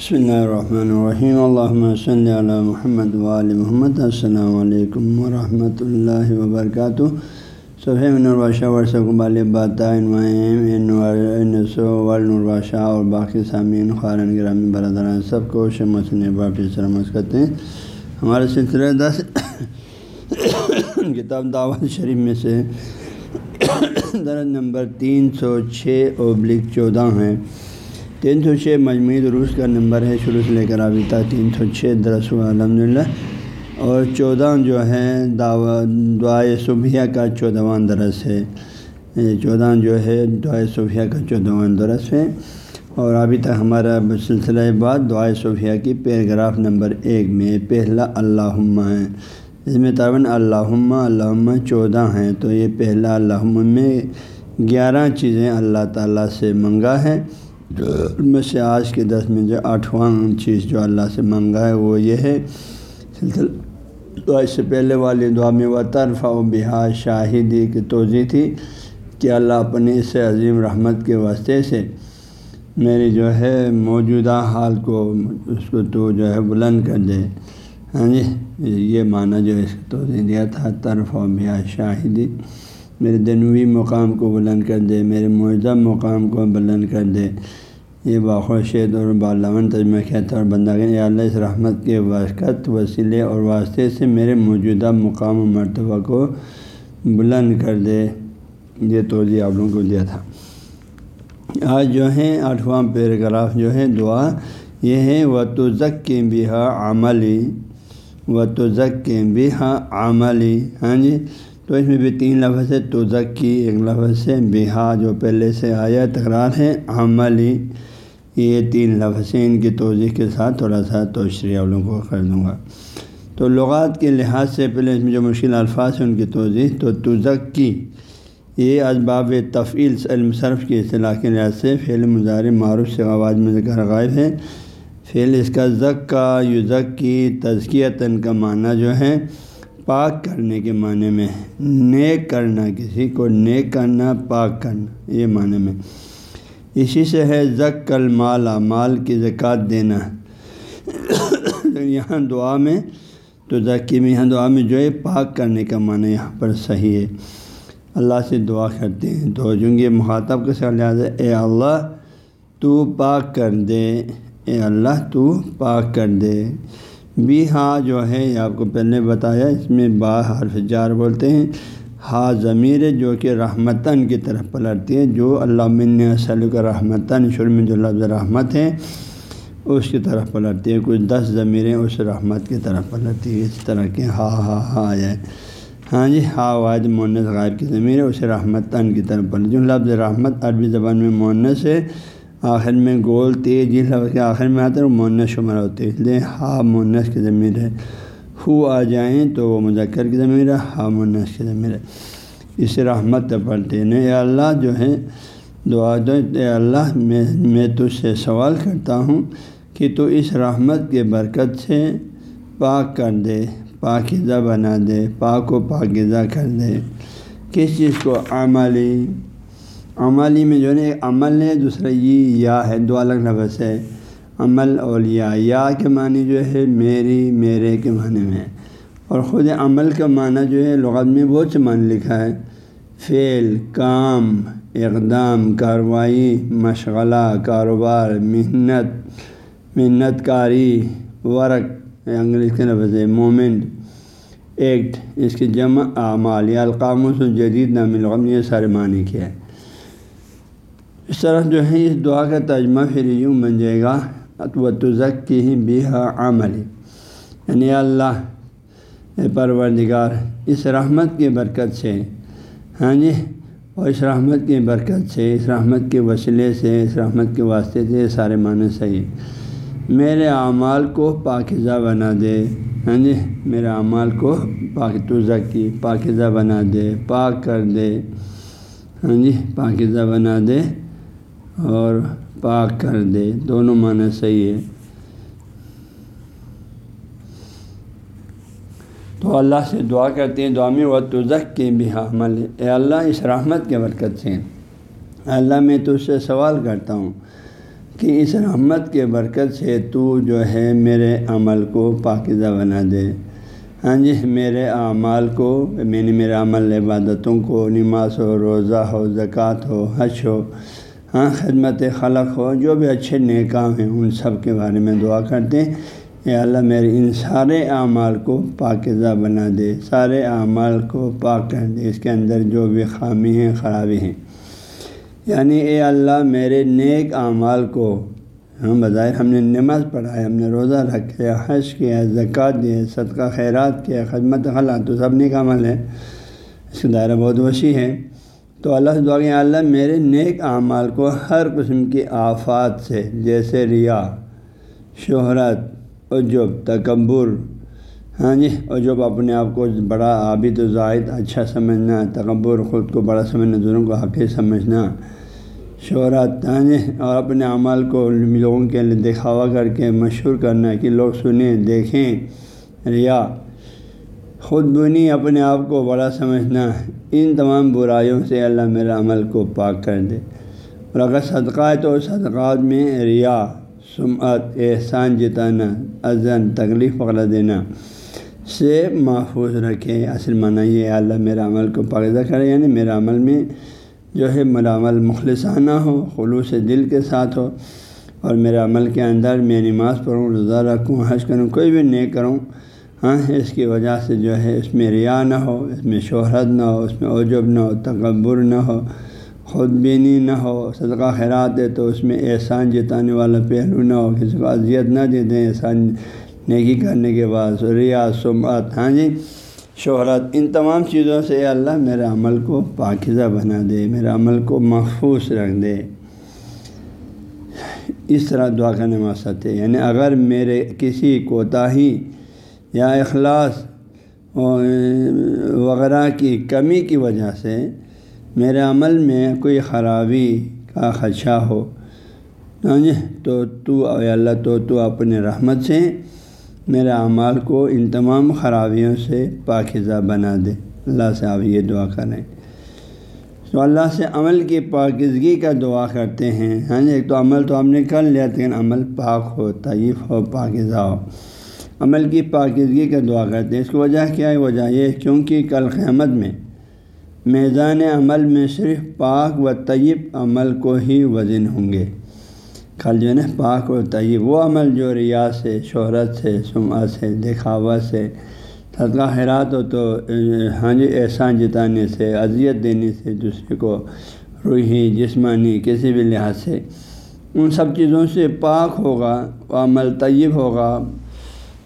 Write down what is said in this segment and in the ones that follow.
بسم اللہ الرحمن الرحیم اللہ صلی علی محمد وعلی محمد السلام علیکم ورحمۃ اللہ وبرکاتہ صبح نرباشہ ورثہ قبال نرباشہ اور باقی سامعین خارن گرامی برادران سب کو شمسن باپی سرمس کرتے ہیں ہمارے سلسلہ دس کتاب دعوت شریف میں سے درج نمبر تین سو چھ ابلک چودہ ہیں تین سو چھ مجموعی دروس کا نمبر ہے، شروع سے لے کر ابھی تک تین سو چھ درس ہوا الحمد للہ اور چودہ جو ہے دعوت دعائے صبحیہ کا چودہواں درس ہے۔ چودہ جو ہے، دعائے صبحیہ کا چودہواں درس ہے۔ اور ابھی تک ہمارا سلسلہ بعد دعائے صبحیہ کی پیراگراف نمبر ایک میں، پہلا اللہ ہے۔ اس میں تعاون اللّہ اللہ چودہ ہیں۔ تو یہ پہلا اللہ میں گیارہ چیزیں اللہ تعالیٰ سے منگا ہے۔ میں سے آج کے دس میں جو آٹھواں چیز جو اللہ سے منگا ہے وہ یہ ہے، سلسلہ تو اس سے پہلے والی دعا میں وہ طرف و بحا شاہدی کی توضیع تھی کہ اللہ اپنے اس عظیم رحمت کے واسطے سے میری جو ہے موجودہ حال کو، اس کو تو جو ہے بلند کر دے۔ ہاں جی یہ معنی جو اس کو توضیع دیا تھا طرف و بحا شاہدی۔ میرے دنوی مقام کو بلند کر دے، میرے معجزہ مقام کو بلند کر دے۔ یہ باخوشید اور بالون تجمہ کہتا اور بندہ اللہ، اس رحمت کے واسکت وسیلے اور واسطے سے میرے موجودہ مقام و مرتبہ کو بلند کر دے۔ یہ توضیع آپ لوگوں کو دیا تھا۔ آج جو ہے، آٹھواں پیراگراف جو ہے، دعا یہ ہے و تو ذک کے بہا عملی و تو ذک کے بہا عملی۔ ہاں جی تو اس میں بھی تین لفظ ہے تو کی ایک لفظ ہے بہا جو پہلے سے آیا، تکرار ہے عملی، یہ تین لفظ ہیں، ان کی توضیع کے ساتھ تھوڑا سا توشری والوں کو کر دوں گا۔ تو لغات کے لحاظ سے پہلے اس میں جو مشکل الفاظ ہیں، ان کی توضیع تو تزک کی یہ اسباب تفعیل علم صرف کی اصطلاح کے لحاظ سے فعل مظاہر معروف سے آواز میں ذکر غائب ہے فعل اس کا زک کا یوزک کی تزکیتاً کا معنی جو ہے پاک کرنے کے معنی میں نیک کرنا، کسی کو نیک کرنا، پاک کرنا، یہ معنی میں۔ اسی سے ہے زک مالا مال کی زکوٰۃ دینا۔ یہاں دعا میں، تو ذکی میں، یہاں دعا میں جو ہے، پاک کرنے کا معنی یہاں پر صحیح ہے۔ اللہ سے دعا کرتے ہیں۔ تو چونکہ مخاطب کے ساتھ لحاظ اے اللہ، تو پاک کر دے۔ اے اللہ، تو پاک کر دے۔ بھی ہاں جو ہے یہ آپ کو پہلے بتایا، اس میں با حرف جار بولتے ہیں۔ ہا ضمیر جو کہ رحمتاً کی طرف پلٹتی ہے، جو اللہ من کا رحمتاً، شروع میں جو لفظ رحمت ہے، اس کی طرف پلٹتی ہے۔ کچھ دس ضمیریں اس رحمت کی طرف پلٹتی ہے۔ اس طرح کے ہا ہا ہا ہے۔ ہاں جی ہا واحد مونس غائب کی ضمیر ہے، اسے رحمتاً کی طرف پلٹتی جو لفظ رحمت عربی زبان میں مونس ہے آخر میں گول تیز جس لفظ کے آخر میں آتا ہے، وہ مونس شمار ہوتے ہیں۔ اس لیے ہا مونس کی ضمیر ہے۔ ہو آ جائیں تو وہ مذکر کی ضمیر ہے، ہا مونس کی ضمیر ہے۔ اس سے رحمت پڑھتے ہیں۔ اے اللہ جو ہے، دعا دو۔ اے اللہ، میں میں تجھ سے سوال کرتا ہوں کہ تو اس رحمت کے برکت سے پاک کر دے، پاکیزہ بنا دے، پاک و پاکیزہ کر دے۔ کس چیز کو عملی عملی میں جو ہے عمل ہے دوسرا یہ یا ہے، دو الگ لفظ ہے۔ عمل اور یا یا کے معنی جو ہے میری، میرے کے معنی میں۔ اور خود عمل کا معنی جو ہے، لغت میں بہت سے معنی لکھا ہے۔ فعل، کام، اقدام، کاروائی، مشغلہ، کاروبار، محنت محنت کاری ورق انگلش کے لفظ ہے مومنٹ ایکٹ، اس کے جمع اعمال یا القاموس و جدید نام لغت میں یہ سارے معنی کیا ہے اس طرح جو ہے اس دعا کا ترجمہ پھر یوں بن جائے گا و تزک کی ہی بیہ عملی یعنی اللہ پروردگار، اس رحمت کی برکت سے۔ ہاں جی؟ اور اس رحمت کی برکت سے، اس رحمت کے وسیلے سے، اس رحمت کے واسطے سے سارے معنی صحیح۔ میرے اعمال کو پاکزہ بنا دے۔ ہاں جی؟ میرے اعمال کو پاک تزک کی پاکزہ بنا دے، پاک کر دے۔ ہاں جی؟ پاکزہ بنا دے۔ اور پاک کر دے۔ دونوں معنی صحیح ہے تو اللہ سے دعا کرتے ہیں دعا میں و تزک کے بھی حامل اے اللہ، اس رحمت کے برکت سے۔ اللہ، میں تو اس سے سوال کرتا ہوں کہ اس رحمت کے برکت سے تو جو ہے میرے عمل کو پاکیزہ بنا دے۔ ہاں جی میرے اعمال کو میں نے میرے عمل عبادتوں کو، نماز ہو، روزہ ہو، زکوٰۃ ہو، حج ہو ہاں خدمت خلق ہو، جو بھی اچھے نیکام ہیں، ان سب کے بارے میں دعا کرتے ہیں۔ اے اللہ، میرے ان سارے اعمال کو پاکزہ بنا دے، سارے اعمال کو پاک کر دے۔ اس کے اندر جو بھی خامی ہیں، خرابی ہیں۔ یعنی اے اللہ، میرے نیک اعمال کو ہم بظاہر ہم نے نماز پڑھا ہے ہم نے روزہ رکھے، حج کیا، زکوٰۃ دیے صدقہ، خیرات کیا، خدمت خلا تو سب نیک عمل ہے اس کا دائرہ بہت وسیع ہے تو اللہ سے دعا کہ اللہ، میرے نیک اعمال کو ہر قسم کی آفات سے، جیسے ریا، شہرت، عجب، تکبر ہاں جی عجب اپنے آپ کو بڑا عابد و زائد اچھا سمجھنا، تکبر خود کو بڑا سمجھنا، دونوں کو حقیق سمجھنا، شہرت ہاں جی اور اپنے اعمال کو لوگوں کے لیے دکھاوا کر کے، مشہور کرنا کہ لوگ سنیں، دیکھیں، ریا، خود بنی، اپنے آپ کو بڑا سمجھنا ان تمام برائیوں سے اللہ میرا عمل کو پاک کر دے۔ اور اگر صدقہ ہے تو صدقات میں ریا، سمعت، احسان جتانا ازن تکلیف پکڑا دینا سے محفوظ رکھے، اصل معنی یہ اللہ میرا عمل کو پاکزہ کرے یعنی میرا عمل میں جو ہے میرا عمل مخلصانہ ہو، خلوص دل کے ساتھ ہو، اور میرے عمل کے اندر میں نماز پڑھوں، روزہ رکھوں، حج کروں، کوئی بھی نیک کروں ہاں اس کی وجہ سے جو ہے، اس میں ریا نہ ہو، اس میں شہرت نہ ہو، اس میں عجب نہ ہو، تکبر نہ ہو، خود بینی نہ ہو، صدقہ خیرات ہے تو اس میں احسان جتانے والا پہلو نہ ہو، کسی کو اذیت نہ دے دیں، احسان نیکی کرنے کے بعد، ریا، سمعت ہاں جی شہرت، ان تمام چیزوں سے اللہ میرے عمل کو پاکیزہ بنا دے، میرے عمل کو محفوظ رکھ دے۔ اس طرح دعا کرنے مقصد ہے۔ یعنی اگر میرے کسی کوتاہی یا اخلاص وغیرہ کی کمی کی وجہ سے میرے عمل میں کوئی خرابی کا خدشہ ہو۔ ہاں جی تو تو اللہ، تو تو اپنے رحمت سے میرے اعمال کو ان تمام خرابیوں سے پاکزہ بنا دے۔ اللہ سے آپ یہ دعا کریں۔ تو اللہ سے عمل کی پاکزگی کا دعا کرتے ہیں۔ ہاں جی ایک تو عمل تو ہم نے کر لیا، لیکن عمل پاک ہو طیف ہو پاکزہ ہو۔ عمل کی پاکزگی کا دعا کرتے ہیں۔ اس کی وجہ کیا ہے؟ وجہ یہ کیونکہ کل قیامت میں میزان عمل میں صرف پاک و طیب عمل کو ہی وزن ہوں گے۔ کل جو ہے نا، پاک و طیب، وہ عمل جو ریاض سے، شہرت سے سما سے دکھاوا سے صدقہ خیرات ہو تو ہاں جی احسان جتانے سے، اذیت دینے سے، دوسرے کو روحی، جسمانی، کسی بھی لحاظ سے، ان سب چیزوں سے پاک ہوگا وہ عمل طیب ہوگا۔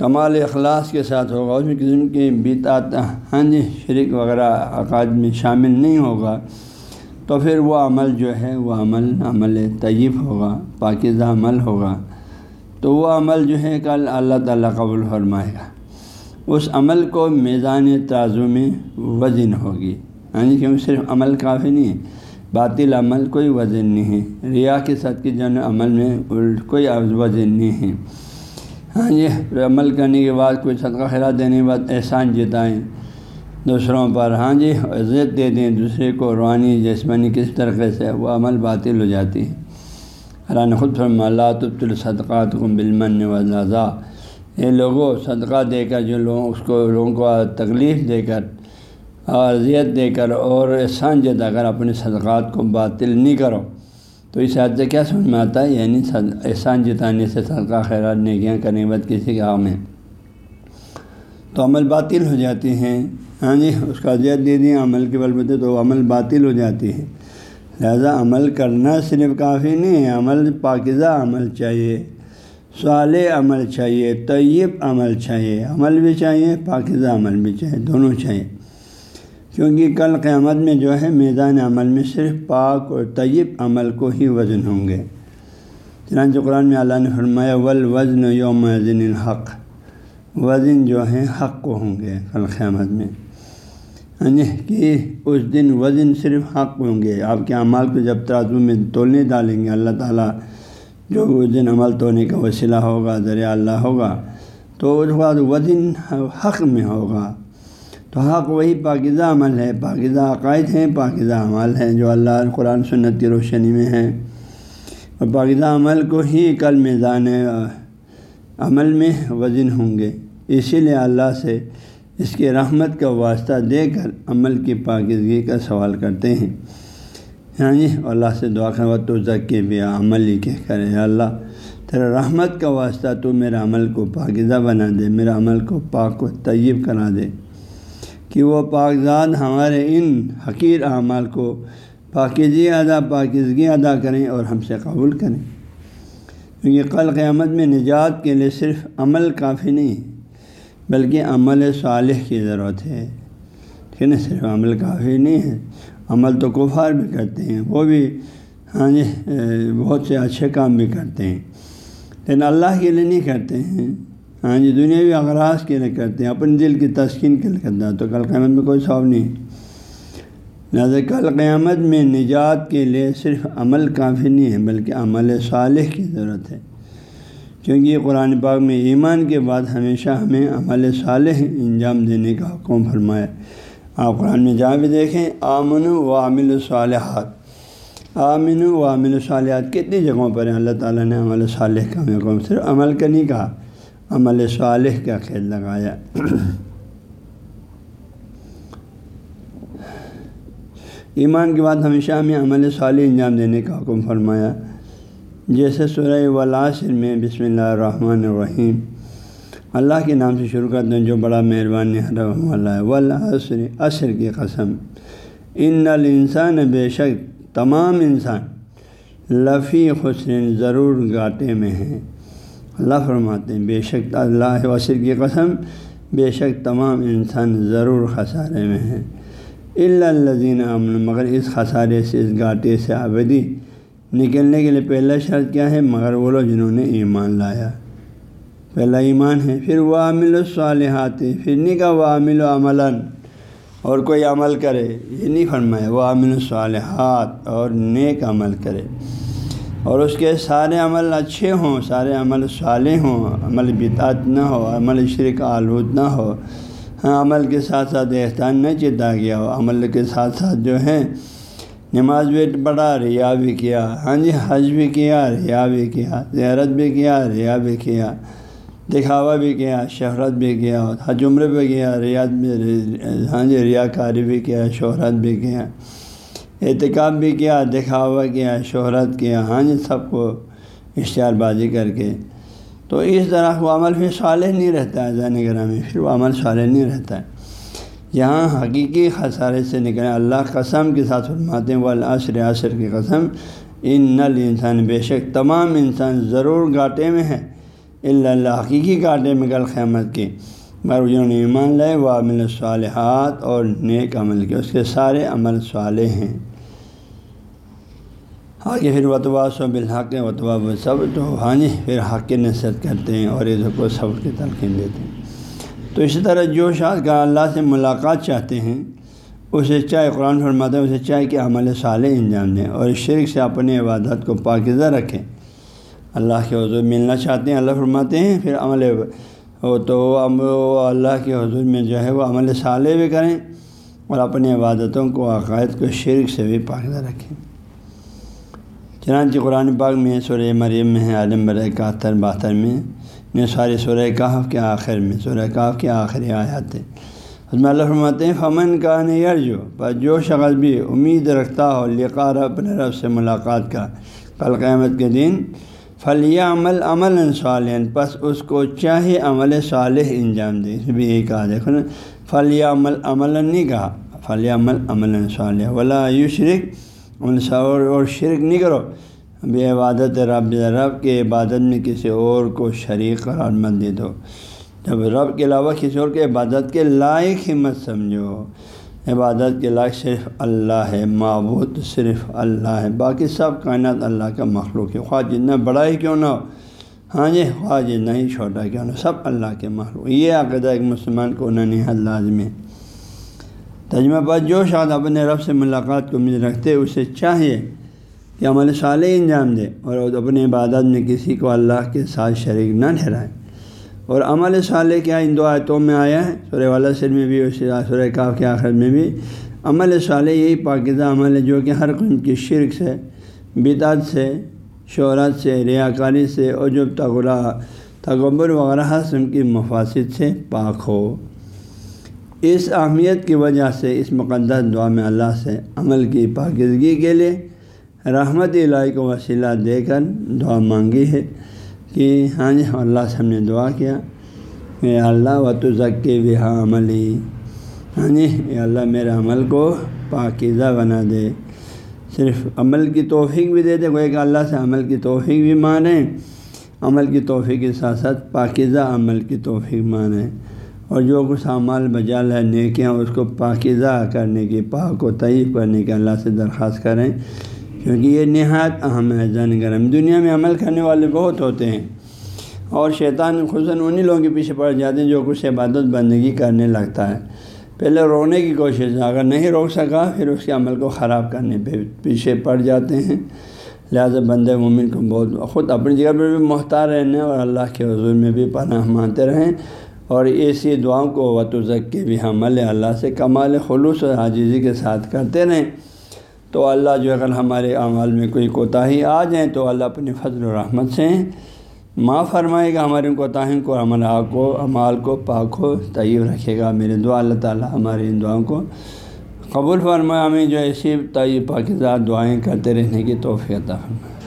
کمال اخلاص کے ساتھ ہوگا۔ اس میں قسم کی بیتات ہاں جی شرک وغیرہ عقائد میں شامل نہیں ہوگا۔ تو پھر وہ عمل جو ہے، وہ عمل عمل طیب ہوگا، پاکیزہ عمل ہوگا۔ تو وہ عمل جو ہے، کل اللہ تعالیٰ قبول فرمائے گا۔ اس عمل کو میزان ترازو میں وزن ہوگی۔ ہاں جی کیونکہ صرف عمل کافی نہیں ہے، باطل عمل کوئی وزن نہیں ہے۔ ریا کے ساتھ کی جو عمل میں کوئی وزن نہیں ہے۔ ہاں جی عمل کرنے کے بعد کوئی صدقہ خیرات دینے کے بعد احسان جتائیں دوسروں پر۔ ہاں جی عزت دے دیں دوسرے کو روحانی جسمانی، کس طریقے سے وہ عمل باطل ہو جاتی۔ ہے حران خود فرما اللہ تبت الصدقات کو بالمن وزا یہ لوگوں صدقہ دے کر جو لوگ اس کو لوگوں کو تکلیف دے کر اور اذیت دے کر اور احسان جتا کر اپنے صدقات کو باطل نہیں کرو۔ تو اس حد سے کیا سمجھ میں آتا ہے؟ یعنی احسان جتانے سے صدقہ، خیرات، نیکیاں کرنے کے بعد کسی کے ہاں جی، میں تو عمل باطل ہو جاتی ہیں۔ ہاں جی اس کا اذیت دے دیں، عمل کے بل بتے تو عمل باطل ہو جاتی ہے لہذا عمل کرنا صرف کافی نہیں ہے، عمل پاکزہ عمل چاہیے۔ صالح عمل چاہیے، طیب عمل چاہیے۔ عمل بھی چاہیے پاکزہ عمل بھی چاہیے، دونوں چاہیے۔ کیونکہ کل قیامت میں جو ہے میدان عمل میں صرف پاک اور طیب عمل کو ہی وزن ہوں گے۔ چنانچہ قرآن میں اللہ نے فرمایا ول وزن یوم الحق وزن جو ہے حق کو ہوں گے کل قیامت میں۔ یعنی کہ اس دن وزن صرف حق ہوں گے۔ آپ کے اعمال کو جب ترازو میں تولنے ڈالیں گے، اللہ تعالیٰ جو اس دن عمل توڑنے کا وسیلہ ہوگا، ذریعہ اللہ ہوگا، تو اس بعد وزن حق میں ہوگا۔ تو حق وہی پاکیزہ عمل ہے۔ پاکیزہ عقائد ہیں، پاکیزہ عمل ہیں جو اللہ قرآن سنت کی روشنی میں ہیں۔ اور پاکیزہ عمل کو ہی کل میزان عمل میں وزن ہوں گے۔ اسی لیے اللہ سے اس کی رحمت کا واسطہ دے کر عمل کی پاکیزگی کا سوال کرتے ہیں۔ ہاں جی اللہ سے دعا کر تو ذکی بھی عمل ہی کہہ کرے اللہ تیرا رحمت کا واسطہ تو میرے عمل کو پاکیزہ بنا دے، میرا عمل کو پاک و طیب کرا دے۔ کہ وہ پاکزاد ہمارے ان حقیر اعمال کو پاکیزی ادا، پاکیزگی ادا کریں اور ہم سے قبول کریں۔ کیونکہ کل قیامت میں نجات کے لیے صرف عمل کافی نہیں ہے بلکہ عمل صالح کی ضرورت ہے۔ ٹھیک ہے نا؟ صرف عمل کافی نہیں ہے، عمل تو کفار بھی کرتے ہیں، وہ بھی ہاں جی بہت سے اچھے کام بھی کرتے ہیں۔ لیکن اللہ کے لیے نہیں کرتے ہیں۔ ہاں جی دنیاوی اغراض کے لیے کرتے؟ ہیں اپنے دل کی تسکین کے لیے کرتا ہے تو کل قیامت میں کوئی ثواب نہیں۔ لہٰذا کل قیامت میں نجات کے لیے صرف عمل کافی نہیں ہے، بلکہ عمل صالح کی ضرورت ہے۔ کیونکہ قرآن پاک میں ایمان کے بعد ہمیشہ ہمیں عمل صالح انجام دینے کا حکم فرمایا آپ قرآن میں جہاں بھی دیکھیں آمن و عامل صالحات۔ آمن و عامل صالحات کتنی جگہوں پر ہیں؟ اللہ تعالیٰ نے عمل صالح کا حکم، صرف عمل کا نہیں کہا عمل صالح کا خیال لگایا۔ ایمان کے بعد ہمیشہ ہمیں عمل صالح انجام دینے کا حکم فرمایا۔ جیسے سورہ ولاسر میں بسم اللہ الرحمن الرحیم۔ اللہ کے نام سے شروع کرتے ہیں، جو بڑا مہربان رحم اللہ ہے۔ ولاسر عصر کی قسم۔ ان الانسان بے شک تمام انسان لفی خسرین ضرور گاٹے میں ہیں۔ اللہ فرماتے ہیں، بے شک اللہ وصر کی قسم، بے شک تمام انسان ضرور خسارے میں ہیں۔ الزین امن مگر اس خسارے سے، اس گاٹے سے آبدی نکلنے کے لیے پہلا شرط کیا ہے؟ مگر وہ لوگ جنہوں نے ایمان لایا۔ پہلا ایمان ہے، پھر وہ عامل الصالحات، پھر نہیں کہا وہ عامل و عمل اور کوئی عمل کرے، یہ نہیں فرمایا وہ عامل الصالحات اور نیک عمل کرے۔ اور اس کے سارے عمل اچھے ہوں، سارے عمل صالح ہوں، عمل بتاط نہ ہو، عمل شرک آلود نہ ہو۔ ہاں عمل کے ساتھ ساتھ احسان نہ چیتا گیا ہو، عمل کے ساتھ ساتھ جو ہے، نماز بھی پڑھا ریا بھی کیا۔ ہاں جی حج بھی کیا ریا بھی کیا۔ زیارت بھی کیا ریا بھی کیا۔ دکھاوا بھی کیا، شہرت بھی کیا۔ حج عمر بھی کیا، ریاض بھی ہاں جی ریا کاری بھی کیا، شہرت بھی کیا۔ اعتکاب بھی کیا، دکھاوا کیا، شہرت کیا ہاں جی سب کو اشتہار بازی کر کے۔ تو اس طرح وہ عمل پھر صالح نہیں رہتا ہے، زین گرہ میں پھر وہ عمل صالح نہیں رہتا ہے۔ یہاں حقیقی خسارے سے نکلے، اللہ قسم کے ساتھ فرماتے ہیں وہ عصر کی قسم، ان نل انسان بے شک تمام انسان ضرور گاٹے میں ہے اللہ اللہ، حقیقی گاٹے میں کل قیامت کے۔ مگر جنہوں نے ایمان لائے، وہ عمل صالحات اور نیک عمل کے، اس کے سارے عمل صالح ہیں۔ آگے پھر وطوا سو بالحق وطوا سب تو ہاں جی پھر حق کی نصرت کرتے ہیں اور عزت کو صبر کی تلقین دیتے ہیں۔ تو اسی طرح جو شاذ کا اللہ سے ملاقات چاہتے ہیں، اسے چاہے قرآن فرماتے ہیں اسے چاہے کہ عمل صالح انجام دیں اور شرک سے اپنی عبادت کو پاکیزہ رکھیں اللہ کے حضور ملنا چاہتے ہیں، اللہ فرماتے ہیں، پھر عمل ہو تو وہ اللہ کے حضور میں جو ہے وہ عمل صالح بھی کریں اور اپنی عبادتوں کو، عقائد کو شرک سے بھی پاکیزہ رکھیں۔ چنانچہ قرآن پاک میں سورہ مریم میں ہے، عالم بر اکہتر بہتر میں نے سارے سورہ کہف کے آخر میں، سورہ کہف کے آخری آیات ہیں۔ اس میں اللہ فرماتے ہیں، فمن کا نیرجو پر جو شخص بھی امید رکھتا ہو لقار اپنے رب سے ملاقات کا، کل قیامت کے دن فلیہ عمل عمل صالح پس اس کو چاہے عمل صالح انجام دے۔ اس بھی یہی کہا، دیکھو نا فلیہ عمل عمل نہیں کہا فلیہ عمل عمل صالح ولا یشرک ان سور اور شرک نہیں کرو۔ بے عبادت رب رب کے عبادت میں کسی اور کو شریک قرار مت دے دو۔ جب رب کے علاوہ کسی اور کے عبادت کے لائق ہی مت سمجھو۔ عبادت کے لائق صرف اللہ ہے، معبود صرف اللہ ہے۔ باقی سب کائنات اللہ کا مخلوق ہے۔ خواہ جتنا بڑا ہی کیوں نہ ہو؟ ہاں جی خواہ جتنا ہی چھوٹا کیوں نہ سب اللہ کے مخلوق۔ یہ عقیدہ ایک مسلمان کو انہوں نے لازمی تجمہ پر جو شاد اپنے رب سے ملاقات کو مل رکھتے اسے چاہیے کہ عمل صالح انجام دے اور اپنی عبادت میں کسی کو اللہ کے ساتھ شریک نہ ٹھہرائے۔ اور عمل صالح کیا ان دو آیتوں میں آیا ہے؟ سورہ والا سر میں بھی اسی سورہ کاف کے آخر میں بھی۔ عمل صالح یہی پاکزہ عمل ہے جو کہ ہر قسم کی شرک سے، بدعت سے، شہرت سے، ریاکاری سے عجب تغرا تغبر وغیرہ حسم کی مفاصد سے پاک ہو۔ اس اہمیت کی وجہ سے اس مقدس دعا میں اللہ سے عمل کی پاکیزگی کے لیے رحمت الہی کو وسیلہ دے کر دعا مانگی ہے کہ ہاں جی اللہ سے ہم نے دعا کیا۔ اے اللہ و تو ذکی بھی عملی۔ ہاں جی اے اللہ، میرے عمل کو پاکیزہ بنا دے۔ صرف عمل کی توفیق بھی دے دے کوئی کہ اللہ سے عمل کی توفیق بھی مانیں۔ عمل کی توفیق کے ساتھ ساتھ پاکیزہ عمل کی توفیق مانیں۔ اور جو کچھ اعمال بجال ہے، نیکیاں، اس کو پاکیزہ کرنے کی، پاک و تعیف کرنے کی اللہ سے درخواست کریں۔ کیونکہ یہ نہایت اہم ہے زن گرم۔ دنیا میں عمل کرنے والے بہت ہوتے ہیں۔ اور شیطان خصاً انہیں لوگوں کے پیچھے پڑ جاتے ہیں جو کچھ عبادت بندگی کرنے لگتا ہے۔ پہلے رونے کی کوشش، اگر نہیں روک سکا، پھر اس کے عمل کو خراب کرنے پہ پیچھے پڑ جاتے ہیں۔ لہٰذا بند مومن کو بہت، خود اپنی جگہ پر بھی محتار رہنے اور اللہ کے حضور میں بھی پناہ مانتے رہیں۔ اور ایسی دعاؤں کو وطوزک کے بھی حمل اللہ سے کمال خلوص اور حاجزی کے ساتھ کرتے رہیں۔ تو اللہ جو اگر ہمارے اعمال میں کوئی کوتاہی آ جائیں تو اللہ اپنی فضل و رحمت سے معاف فرمائے گا ہمارے کوتاہیوں کو عمل کو امال کو، پاک ہو طیب رکھے گا۔ میرے دعا، اللہ تعالیٰ ہماری ان دعاؤں کو قبول فرمائے۔ ہمیں جو ایسی طیب پاکزات دعائیں کرتے رہنے کی توفیع عطا فرمائے۔